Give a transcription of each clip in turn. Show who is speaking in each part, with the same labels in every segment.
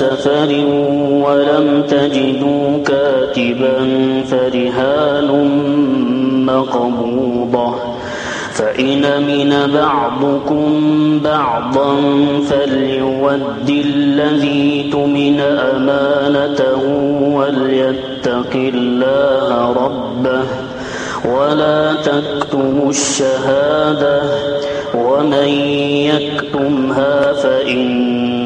Speaker 1: سفر ولم تجدوا كاتبا فرهان مقبوضة. فإن من بعضكم بعضا فليود الذي تمن أمانته وليتق الله ربه. ولا تكتموا الشهادة. ومن يكتمها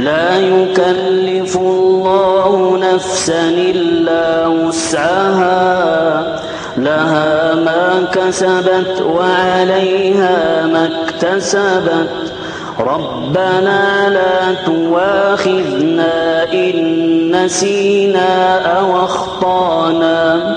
Speaker 1: لا يكلف الله نفسا إلا وسعها لها ما كسبت وعليها ما اكتسبت. ربنا لا تواخذنا إن نسينا أو أخطأنا.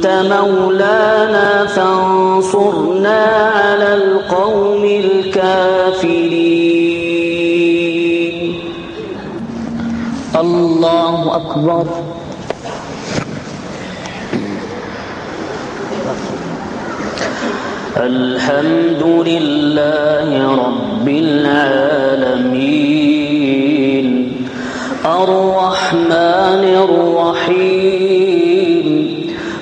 Speaker 1: أنت مولانا فانصرنا على القوم الكافرين. الله أكبر. الحمد لله رب العالمين. الرحمن الرحيم.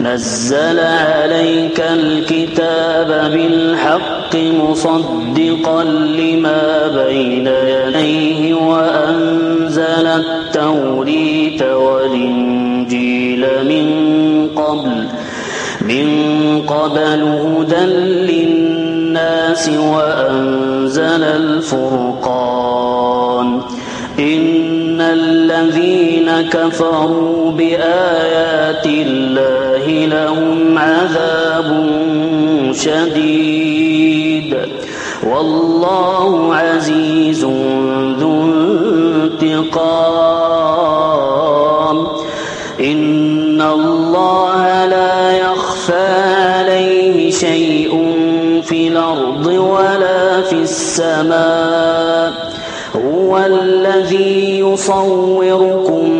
Speaker 1: نزل عليك الكتاب بالحق مصدقا لما بين يديه وأنزل التوريت والإنجيل من قبل من قبل هدى للناس وأنزل الفرقان. إن الذين كفروا بآيات الله لهم عذاب شديد. والله عزيز ذو انتقام. إن الله لا يخفى عليه شيء في الأرض ولا في السماء. هو الذي يصوركم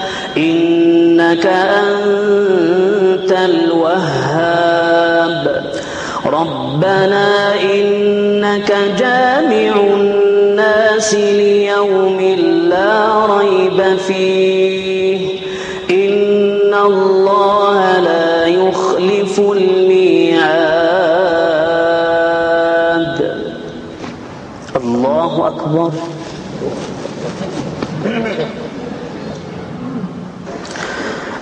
Speaker 1: إنك أنت الوهاب. ربنا إنك جامع الناس ليوم لا ريب فيه. إن الله لا يخلف الميعاد. الله أكبر.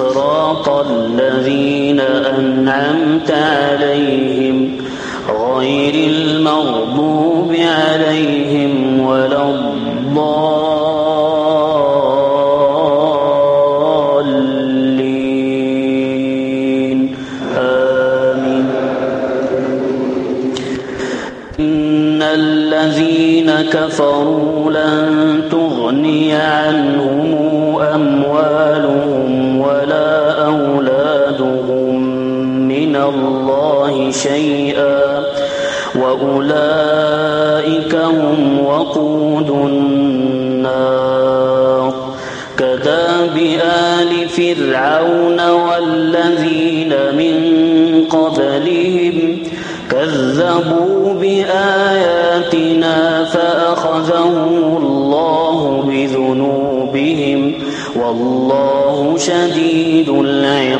Speaker 1: صراط الذين أنعمت عليهم غير المغضوب عليهم ولا الضالين. آمين. إن الذين كفروا لن تغني عنهم أموالهم الله شيئا وأولئك هم وقود النار كداب آل فرعون والذين من قبلهم كذبوا بآياتنا فأخذهم الله بذنوبهم والله شديد العقاب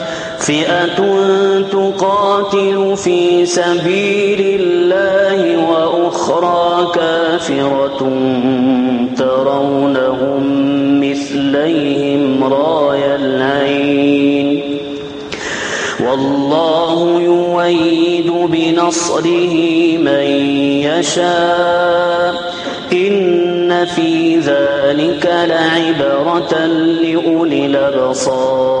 Speaker 1: فئة تقاتل في سبيل الله وأخرى كافرة ترونهم مثليهم راي العين. والله يويد بنصره من يشاء. إن في ذلك لعبرة لأولي الأبصار.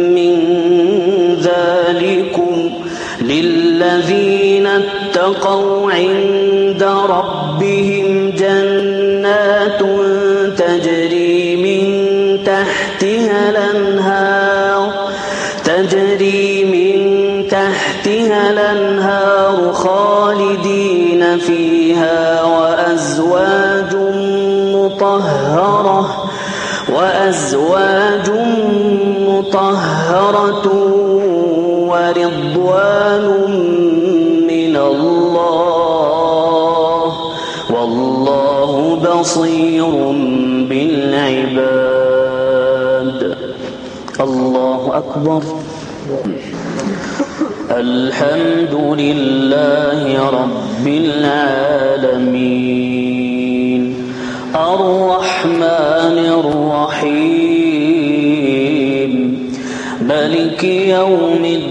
Speaker 1: اتقوا عند ربهم جنات تجري من تحتها الأنهار تجري من تحتها الأنهار خالدين فيها وأزواج مطهرة وأزواج مطهرة ورضوان بصير بالعباد. الله أكبر. الحمد لله رب العالمين. الرحمن الرحيم. ملك يوم الدين.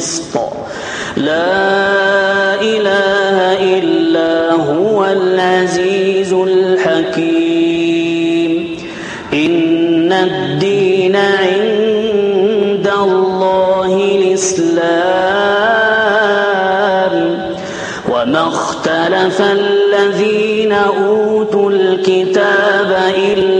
Speaker 1: بالقسط لا إله إلا هو العزيز الحكيم. إن الدين عند الله الإسلام. وما اختلف الذين أوتوا الكتاب إلا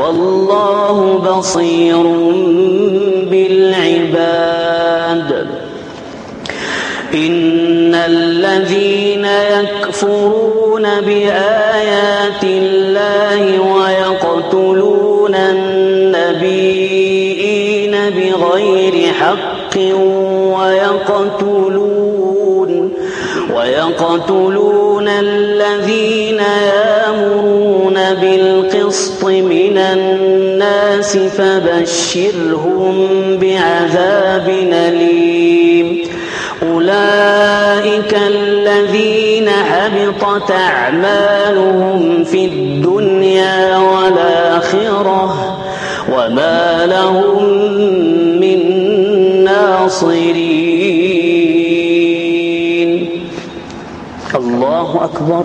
Speaker 1: والله بصير بالعباد. إن الذين يكفرون بآيات الله ويقتلون النبيين بغير حق ويقتلون ويقتلون الذين يامرون بالقسط من الناس فبشرهم بعذاب أليم. أولئك الذين حبطت أعمالهم في الدنيا والآخرة وما لهم من ناصرين. الله أكبر.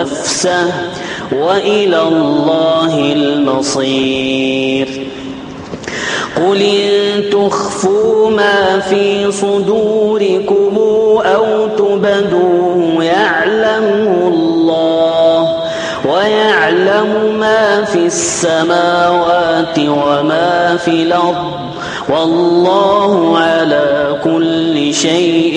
Speaker 1: نفسه وإلى الله المصير. قل إن تخفوا ما في صدوركم أو تبدوه يعلمه الله ويعلم ما في السماوات وما في الأرض. والله على كل شيء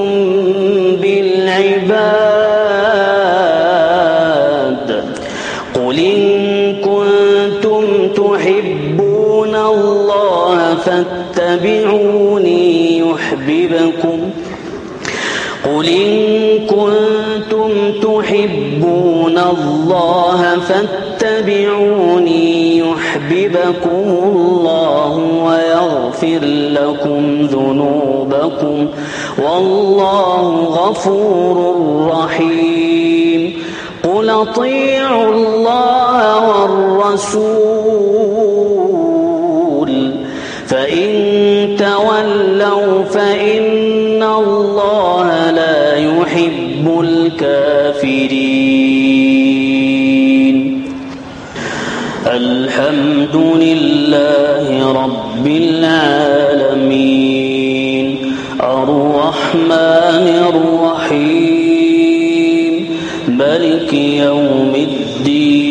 Speaker 1: فاتبعوني يحببكم. قل إن كنتم تحبون الله فاتبعوني يحببكم الله ويغفر لكم ذنوبكم. والله غفور رحيم. قل أطيعوا الله والرسول. تولوا فإن الله لا يحب الكافرين. الحمد لله رب العالمين. الرحمن الرحيم. ملك يوم الدين.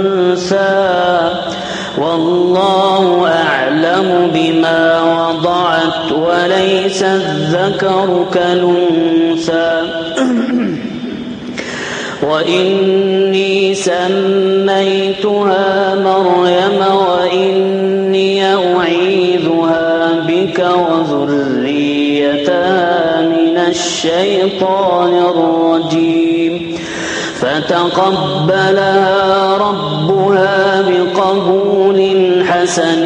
Speaker 1: وليس الذكر كالأنثى؟ وإني سميتها مريم وإني أعيذها بك وذريتها من الشيطان الرجيم. فتقبلها ربها بقبول حسن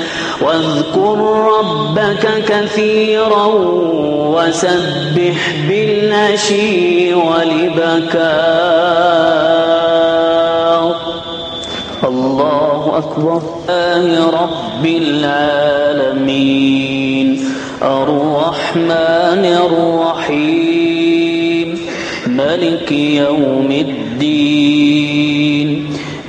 Speaker 1: واذكر ربك كثيرا وسبح بالعشي والبكار الله أكبر. الله رب العالمين. الرحمن الرحيم. ملك يوم الدين.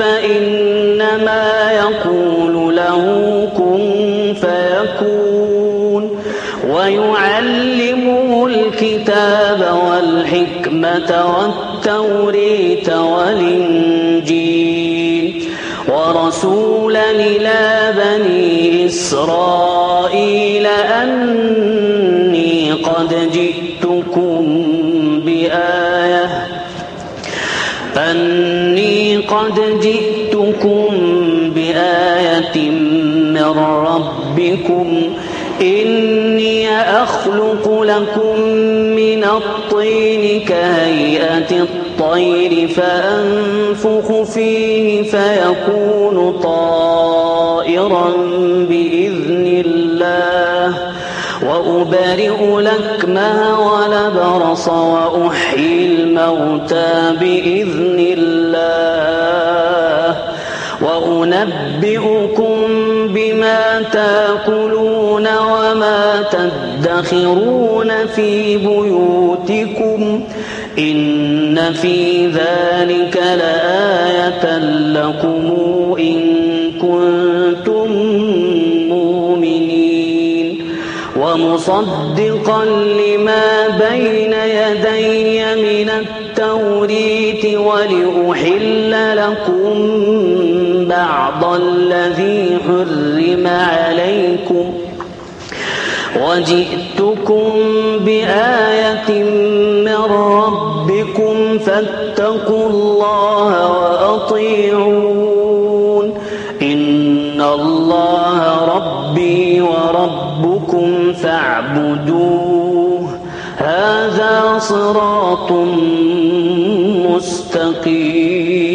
Speaker 1: فإنما يقول له كن فيكون ويعلمه الكتاب والحكمة والتوريت والإنجيل ورسولا إلى بني إسرائيل أني قد جئتكم قد جئتكم بآية من ربكم. إني أخلق لكم من الطين كهيئة الطير فأنفخ فيه فيكون طائرا بإذن الله. وأبرئ لكمه ولبرص وأحيي الموتى بإذن الله. وأنبئكم بما تأكلون وما تدخرون في بيوتكم. إن في ذلك لآية لكم إن كنتم ومصدقا لما بين يدي من التوريت ولأحل لكم بعض الذي حرم عليكم وجئتكم بآية من ربكم فاتقوا الله وأطيعون إن الله وربكم فاعبدوه. هذا صراط مستقيم.